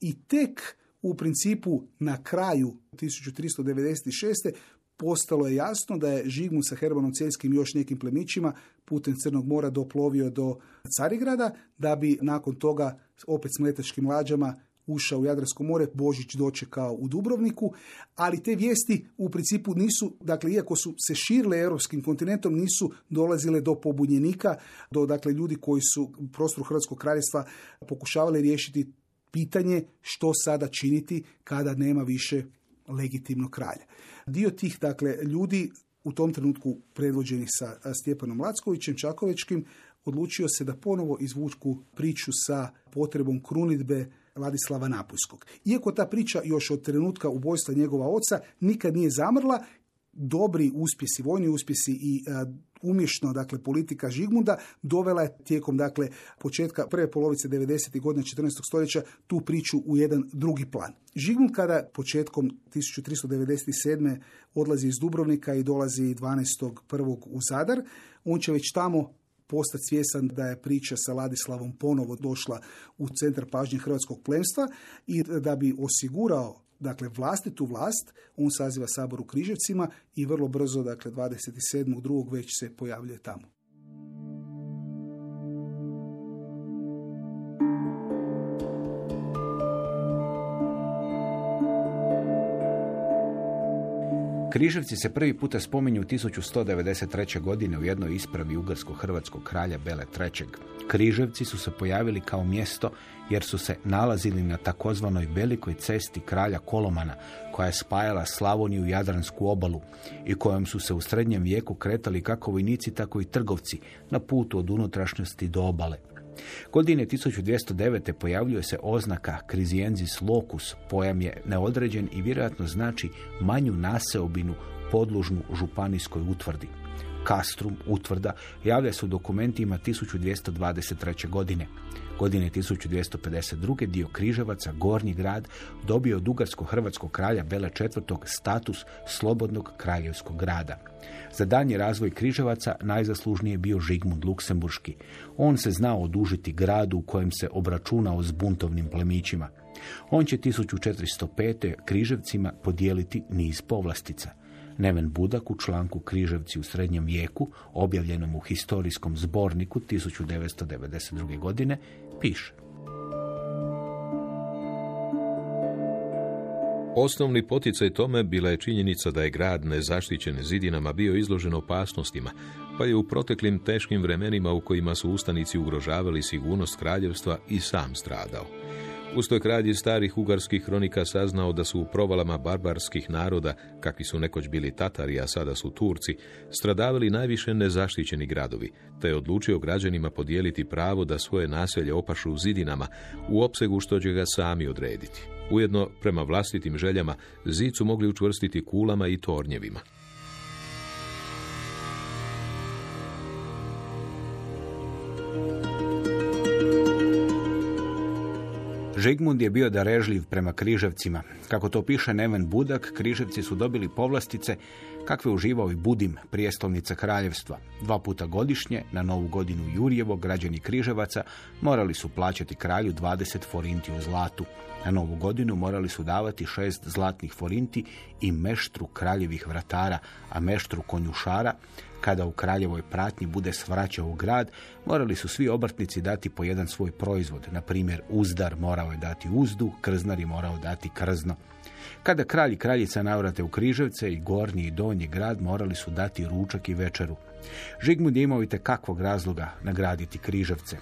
i tek u principu na kraju 1396. postalo je jasno da je Žigmund sa Hermanom Celjskim i još nekim plemićima putem Crnog mora doplovio do Carigrada, da bi nakon toga opet s mletačkim lađama ušao u Jadransko more, Božić dočekao u Dubrovniku, ali te vijesti u principu nisu, dakle, iako su se širile europskim kontinentom, nisu dolazile do pobunjenika, do dakle, ljudi koji su u prostoru Hrvatskog kraljevstva pokušavali riješiti pitanje što sada činiti kada nema više legitimnog kralja. Dio tih dakle, ljudi u tom trenutku predvođeni sa Stjepanom Lackovićem, Čakovečkim, odlučio se da ponovo izvučku priču sa potrebom krunitbe Ladislava Napujskog. Iako ta priča još od trenutka ubojstva njegova oca nikad nije zamrla, dobri uspjesi, vojni uspjesi i umješno dakle politika Žigmunda dovela je tijekom dakle početka prve polovice 90. godina 14. stoljeća tu priču u jedan drugi plan. Žigmund kada početkom 1397. odlazi iz Dubrovnika i dolazi 12.1. u Zadar, on će već tamo postati svjesan da je priča sa Ladislavom ponovo došla u centar pažnje hrvatskog plemstva i da bi osigurao dakle vlastitu vlast, on saziva sabor u Križevcima i vrlo brzo, dakle 27.2. već se pojavljuje tamo.
Križevci se prvi puta spominju 1193. godine u jednoj ispravi ugarsko-hrvatskog kralja Bele III. Križevci su se pojavili kao mjesto jer su se nalazili na takozvanoj velikoj cesti kralja Kolomana koja je spajala Slavoniju i Jadransku obalu i kojom su se u srednjem vijeku kretali kako vojnici tako i trgovci na putu od unutrašnjosti do obale. Godine 1209. pojavljuje se oznaka Krizienzis locus, pojam je neodređen i vjerojatno znači manju naseobinu podlužnu županijskoj utvrdi. Kastrum, utvrda, javlja se u dokumentima 1223. godine. Godine 1252. dio Križevaca, Gornji grad, dobio od ugarsko-hrvatskog kralja Bele IV. status slobodnog kraljevskog grada. Za danji razvoj Križevaca najzaslužniji bio Žigmund Luksemburški. On se znao odužiti gradu u kojem se obračunao s buntovnim plemićima. On će 1405. Križevcima podijeliti niz povlastica. Neven Budak u članku Križevci u srednjem vijeku, objavljenom u historijskom zborniku 1992. godine, piše.
Osnovni poticaj tome bila je činjenica da je grad nezaštićen zidinama bio izložen opasnostima, pa je u proteklim teškim vremenima u kojima su ustanici ugrožavali sigurnost kraljevstva i sam stradao. Usto je kralj starih ugarskih kronika saznao da su u provalama barbarskih naroda, kakvi su nekoć bili Tatari, a sada su Turci, stradavali najviše nezaštićeni gradovi, te je odlučio građanima podijeliti pravo da svoje naselje opašu u zidinama u opsegu što će ga sami odrediti. Ujedno, prema vlastitim željama, zid su mogli učvrstiti kulama i tornjevima.
Žigmund je bio darežljiv prema križevcima. Kako to piše Neven Budak, križevci su dobili povlastice kakve uživao i Budim, prijestolnica kraljevstva. Dva puta godišnje, na novu godinu Jurjevo, građani križevaca morali su plaćati kralju 20 forinti u zlatu. Na novu godinu morali su davati šest zlatnih forinti i meštru kraljevih vratara, a meštru konjušara kada u kraljevoj pratnji bude svraćao u grad, morali su svi obrtnici dati po jedan svoj proizvod. Na primjer, uzdar morao je dati uzdu, krznari je morao dati krzno. Kada kralj i kraljica navrate u Križevce i gornji i donji grad morali su dati ručak i večeru. Žigmund je imao i kakvog razloga nagraditi Križevce.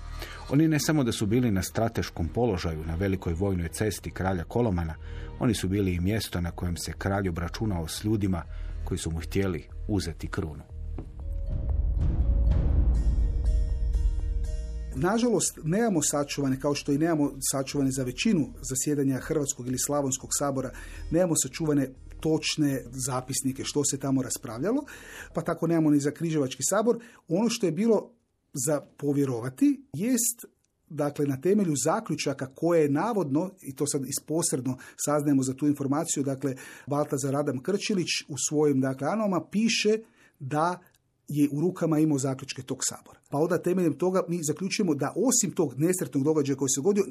Oni ne samo da su bili na strateškom položaju na velikoj vojnoj cesti kralja Kolomana, oni su bili i mjesto na kojem se kralj obračunao s ljudima koji su mu htjeli uzeti krunu.
Nažalost, nemamo sačuvane, kao što i nemamo sačuvane za većinu zasjedanja Hrvatskog ili Slavonskog sabora, nemamo sačuvane točne zapisnike što se tamo raspravljalo, pa tako nemamo ni za Križevački sabor. Ono što je bilo za povjerovati jest dakle na temelju zaključaka koje je navodno, i to sad isposredno saznajemo za tu informaciju, dakle Baltazar Adam Krčilić u svojim dakle anoma piše da je u rukama imao zaključke tog sabora. Pa onda temeljem toga mi zaključujemo da osim tog nesretnog događaja koji se dogodio,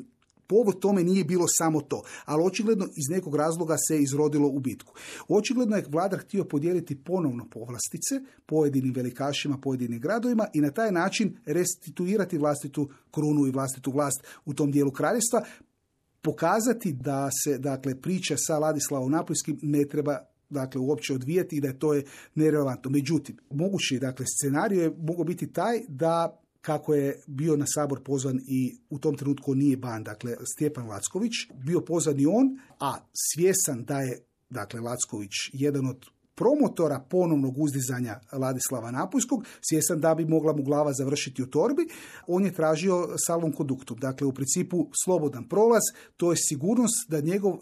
povod tome nije bilo samo to, ali očigledno iz nekog razloga se izrodilo u bitku. Očigledno je vladar htio podijeliti ponovno povlastice pojedinim velikašima, pojedinim gradovima i na taj način restituirati vlastitu krunu i vlastitu vlast u tom dijelu kraljevstva, pokazati da se dakle priča sa Ladislavom Napoljskim ne treba dakle uopće odvijati i da je to je nerelevantno. Međutim, mogući dakle scenarij je mogao biti taj da kako je bio na sabor pozvan i u tom trenutku nije ban, dakle Stjepan Lacković, bio pozvan i on, a svjesan da je dakle Lacković jedan od promotora ponovnog uzdizanja Ladislava Napuljskog, svjesan da bi mogla mu glava završiti u torbi, on je tražio salon konduktum. Dakle, u principu slobodan prolaz, to je sigurnost da njegov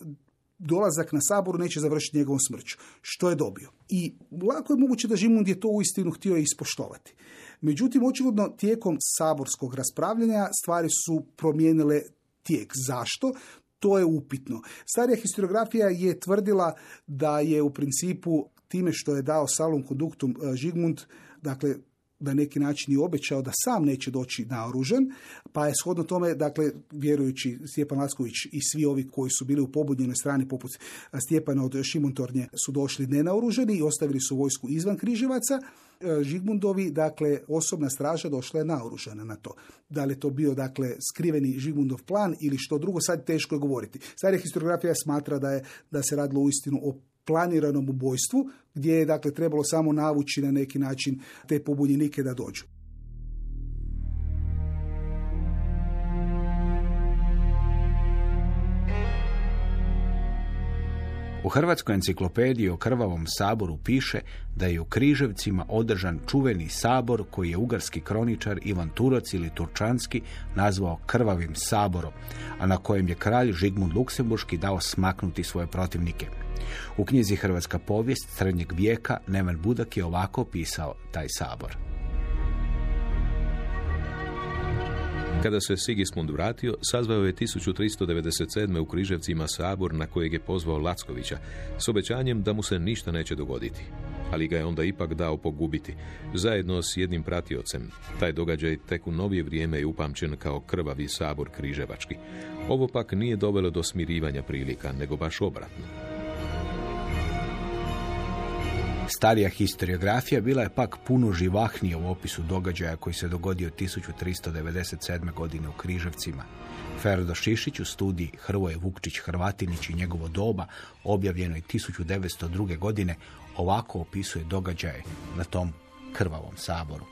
dolazak na saboru neće završiti njegovom smrću, što je dobio. I lako je moguće da Žimund je to uistinu htio ispoštovati. Međutim, očigledno tijekom saborskog raspravljanja stvari su promijenile tijek. Zašto? To je upitno. Starija historiografija je tvrdila da je u principu time što je dao salom konduktum eh, Žigmund, dakle na neki način i obećao da sam neće doći naoružan, pa je shodno tome, dakle, vjerujući Stjepan Lacković i svi ovi koji su bili u pobudnjenoj strani poput Stjepana od Šimontornje su došli nenaoruženi i ostavili su vojsku izvan Križevaca, e, Žigmundovi, dakle, osobna straža došla je naoružana na to. Da li je to bio, dakle, skriveni Žigmundov plan ili što drugo, sad teško je govoriti. Starija historiografija smatra da, je, da se radilo uistinu o planiranom ubojstvu, gdje je dakle trebalo samo navući na neki način te pobunjenike da dođu.
U Hrvatskoj enciklopediji o krvavom saboru piše da je u Križevcima održan čuveni sabor koji je ugarski kroničar Ivan Turoc ili Turčanski nazvao krvavim saborom, a na kojem je kralj Žigmund Luksemburški dao smaknuti svoje protivnike. U knjizi Hrvatska povijest srednjeg vijeka Neven Budak je ovako pisao taj sabor.
Kada se Sigismund vratio, sazvao je 1397. u Križevcima sabor na kojeg je pozvao Lackovića s obećanjem da mu se ništa neće dogoditi. Ali ga je onda ipak dao pogubiti, zajedno s jednim pratiocem. Taj događaj tek u novije vrijeme je upamćen kao krvavi sabor Križevački. Ovo pak nije dovelo do smirivanja prilika, nego baš obratno.
Starija historiografija bila je pak puno živahnija u opisu događaja koji se dogodio 1397. godine u Križevcima. Ferdo Šišić u studiji Hrvoje Vukčić Hrvatinić i njegovo doba, objavljenoj 1902. godine, ovako opisuje događaje na tom krvavom saboru.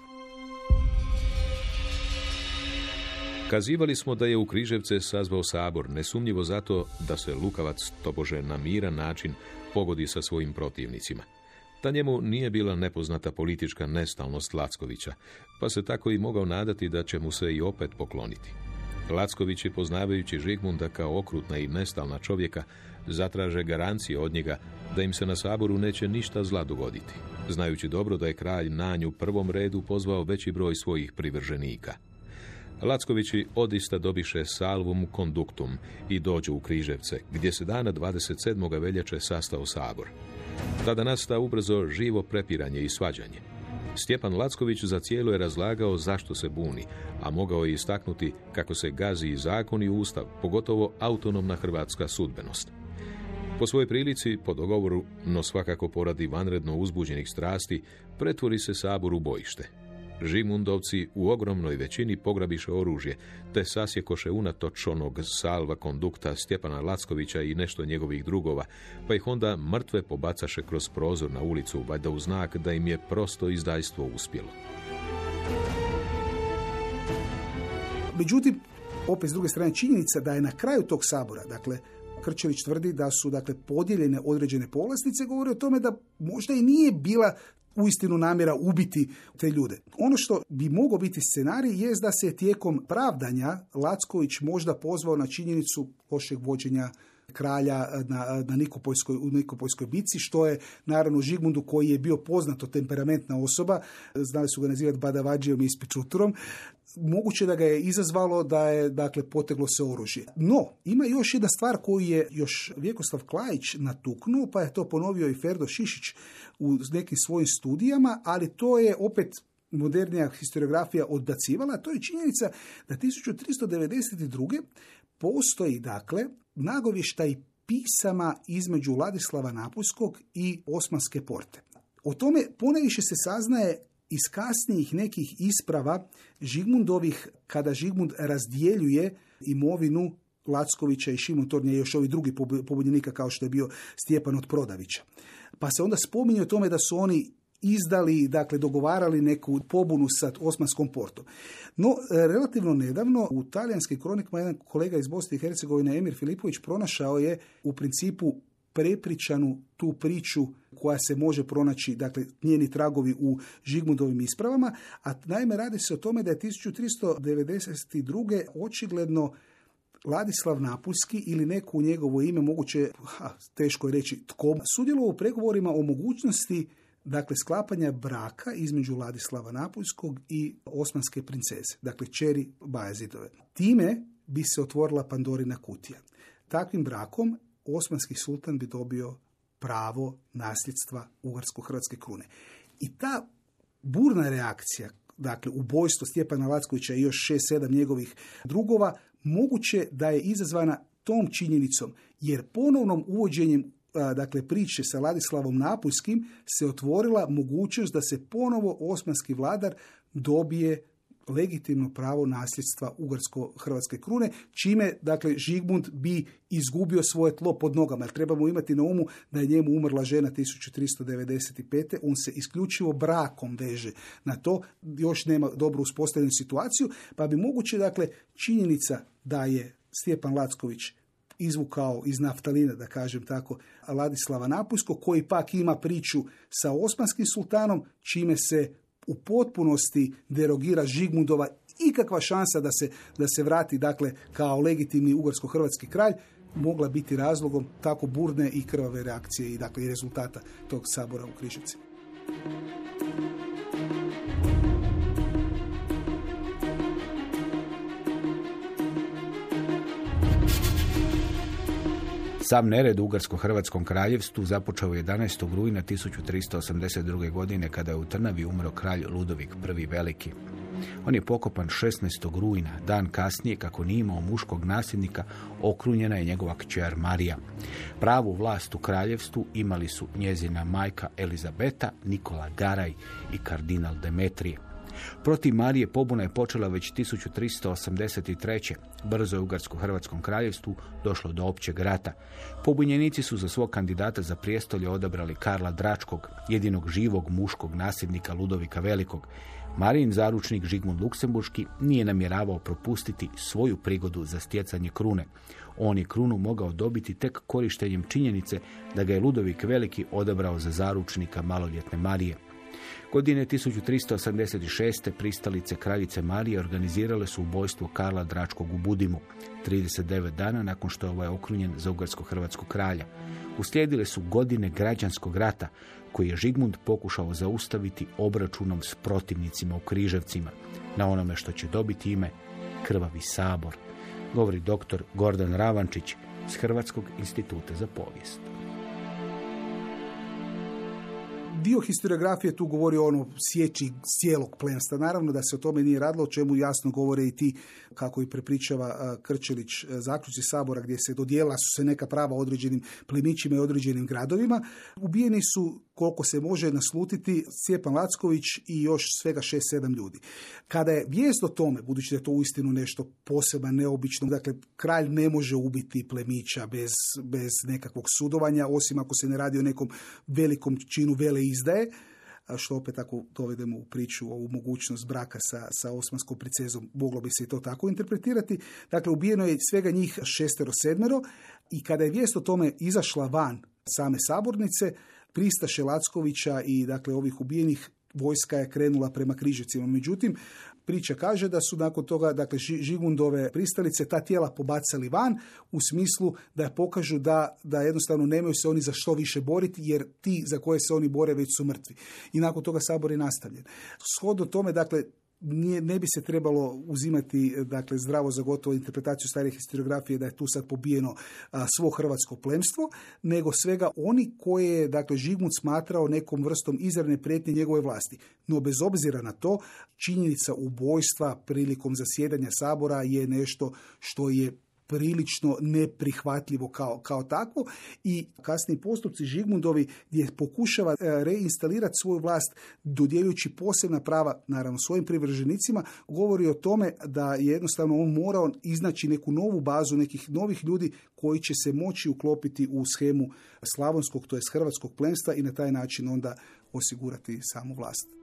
Kazivali smo da je u Križevce sazvao sabor, nesumnjivo zato da se Lukavac, tobože na miran način, pogodi sa svojim protivnicima. Ta njemu nije bila nepoznata politička nestalnost Lackovića, pa se tako i mogao nadati da će mu se i opet pokloniti. Lacković je poznavajući Žigmunda kao okrutna i nestalna čovjeka, zatraže garancije od njega da im se na saboru neće ništa zla dogoditi, znajući dobro da je kralj Nanj u prvom redu pozvao veći broj svojih privrženika. Lackovići odista dobiše salvum konduktum i dođu u Križevce, gdje se dana 27. veljače sastao sabor. Tada nasta ubrzo živo prepiranje i svađanje. Stjepan Lacković za cijelo je razlagao zašto se buni, a mogao je istaknuti kako se gazi i zakon i ustav, pogotovo autonomna hrvatska sudbenost. Po svojoj prilici, po dogovoru, no svakako poradi vanredno uzbuđenih strasti, pretvori se sabor u bojište. Žimundovci u ogromnoj većini pograbiše oružje, te sasjekoše unatoč onog salva kondukta Stjepana Lackovića i nešto njegovih drugova, pa ih onda mrtve pobacaše kroz prozor na ulicu, valjda u znak da im je prosto izdajstvo uspjelo.
Međutim, opet s druge strane činjenica da je na kraju tog sabora, dakle, Krčević tvrdi da su dakle podijeljene određene povlastice, govori o tome da možda i nije bila uistinu namjera ubiti te ljude. Ono što bi mogao biti scenarij je da se tijekom pravdanja Lacković možda pozvao na činjenicu lošeg vođenja kralja na, na Nikopojskoj, u Nikopojskoj bici, što je naravno Žigmundu koji je bio poznato temperamentna osoba, znali su ga nazivati Badavađijom i Ispičuturom, moguće da ga je izazvalo da je dakle poteglo se oružje. No, ima još jedna stvar koju je još Vjekoslav Klajić natuknuo, pa je to ponovio i Ferdo Šišić u nekim svojim studijama, ali to je opet modernija historiografija odbacivala, to je činjenica da 1392. postoji dakle nagovještaj pisama između Ladislava Napuljskog i Osmanske porte. O tome poneviše se saznaje iz kasnijih nekih isprava Žigmundovih kada Žigmund razdjeljuje imovinu Lackovića i Šimon Tornja i još ovi drugi pobunjenika kao što je bio Stjepan od Prodavića. Pa se onda spominje o tome da su oni izdali, dakle dogovarali neku pobunu sa Osmanskom portom. No, relativno nedavno u talijanskim kronikama jedan kolega iz Bosne i Hercegovine, Emir Filipović, pronašao je u principu prepričanu tu priču koja se može pronaći, dakle, njeni tragovi u Žigmundovim ispravama, a naime radi se o tome da je 1392. očigledno Ladislav Napulski ili neko u njegovo ime, moguće, ha, teško je reći tko, sudjelovao u pregovorima o mogućnosti dakle, sklapanja braka između Ladislava Napuljskog i osmanske princeze, dakle, čeri Bajazidove. Time bi se otvorila Pandorina kutija. Takvim brakom osmanski sultan bi dobio pravo nasljedstva ugarsko-hrvatske krune. I ta burna reakcija, dakle ubojstvo Stjepana Lackovića i još šest, sedam njegovih drugova, moguće da je izazvana tom činjenicom, jer ponovnom uvođenjem dakle priče sa Ladislavom Napuljskim se otvorila mogućnost da se ponovo osmanski vladar dobije legitimno pravo nasljedstva ugarsko-hrvatske krune, čime dakle Žigmund bi izgubio svoje tlo pod nogama. Jer trebamo imati na umu da je njemu umrla žena 1395. On se isključivo brakom veže na to, još nema dobro uspostavljenu situaciju, pa bi moguće dakle činjenica da je Stjepan Lacković izvukao iz naftalina, da kažem tako, Ladislava Napujsko, koji pak ima priču sa osmanskim sultanom, čime se u potpunosti derogira Žigmundova ikakva šansa da se, da se vrati dakle kao legitimni ugarsko-hrvatski kralj mogla biti razlogom tako burne i krvave reakcije i dakle i rezultata tog sabora u Križevcima.
Sam nered u Ugarsko-Hrvatskom kraljevstvu započeo 11. rujna 1382. godine kada je u Trnavi umro kralj Ludovik I. Veliki. On je pokopan 16. rujna, dan kasnije, kako nije imao muškog nasljednika, okrunjena je njegova kćer Marija. Pravu vlast u kraljevstvu imali su njezina majka Elizabeta, Nikola Garaj i kardinal Demetrije. Protiv Marije pobuna je počela već 1383. Brzo je Ugarsko-Hrvatskom kraljevstvu došlo do općeg rata. Pobunjenici su za svog kandidata za prijestolje odabrali Karla Dračkog, jedinog živog muškog nasljednika Ludovika Velikog. Marijin zaručnik Žigmund Luksemburški nije namjeravao propustiti svoju prigodu za stjecanje krune. On je krunu mogao dobiti tek korištenjem činjenice da ga je Ludovik Veliki odabrao za zaručnika maloljetne Marije. Godine 1386. pristalice kraljice Marije organizirale su ubojstvo Karla Dračkog u Budimu, 39 dana nakon što je ovaj okrunjen za ugarsko-hrvatskog kralja. Uslijedile su godine građanskog rata, koji je Žigmund pokušao zaustaviti obračunom s protivnicima u Križevcima, na onome što će dobiti ime Krvavi sabor, govori dr. Gordan Ravančić s Hrvatskog instituta za povijest.
Dio historiografije tu govori o ono sjeći cijelog plemstva. Naravno da se o tome nije radilo, o čemu jasno govore i ti, kako i prepričava Krčelić, zaključci sabora gdje se dodijela su se neka prava određenim plemićima i određenim gradovima. Ubijeni su koliko se može naslutiti Stjepan Lacković i još svega 6-7 ljudi. Kada je vijest o tome, budući da je to uistinu nešto posebno neobično, dakle kralj ne može ubiti plemića bez, bez nekakvog sudovanja, osim ako se ne radi o nekom velikom činu vele izdaje, što opet ako dovedemo u priču ovu mogućnost braka sa, sa osmanskom princezom, moglo bi se i to tako interpretirati. Dakle, ubijeno je svega njih šestero sedmero i kada je vijest o tome izašla van same sabornice, pristaše Lackovića i dakle ovih ubijenih vojska je krenula prema Križevcima. Međutim, priča kaže da su nakon toga, dakle, Žigundove pristalice ta tijela pobacali van u smislu da pokažu da, da jednostavno nemaju se oni za što više boriti, jer ti za koje se oni bore već su mrtvi. I nakon toga sabor je nastavljen. Shodno tome, dakle, nije, ne bi se trebalo uzimati dakle, zdravo za gotovo interpretaciju starih historiografije da je tu sad pobijeno svo hrvatsko plemstvo, nego svega oni koje je dakle, Žigmund smatrao nekom vrstom izravne prijetnje njegove vlasti. No bez obzira na to, činjenica ubojstva prilikom zasjedanja sabora je nešto što je prilično neprihvatljivo kao, kao takvo i kasni postupci Žigmundovi gdje pokušava e, reinstalirati svoju vlast dodjeljujući posebna prava naravno svojim privrženicima govori o tome da je jednostavno on morao iznaći neku novu bazu nekih novih ljudi koji će se moći uklopiti u schemu slavonskog, to je hrvatskog plemstva i na taj način onda osigurati samu vlast.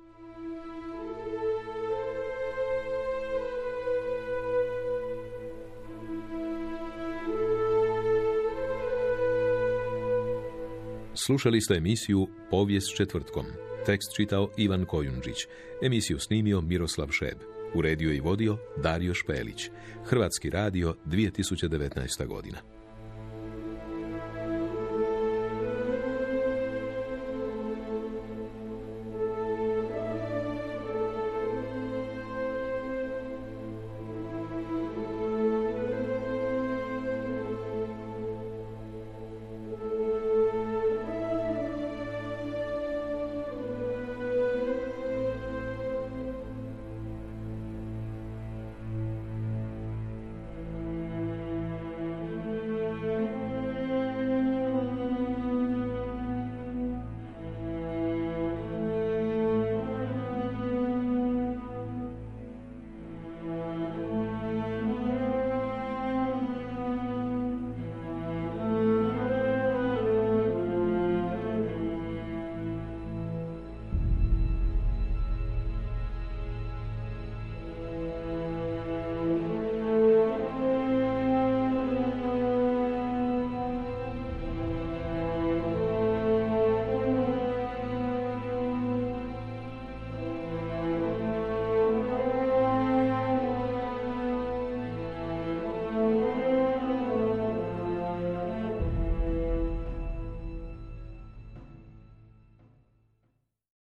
Slušali ste emisiju Povijest četvrtkom. Tekst čitao Ivan Kojundžić. Emisiju snimio Miroslav Šeb. Uredio i vodio Dario Špelić. Hrvatski radio 2019. godina.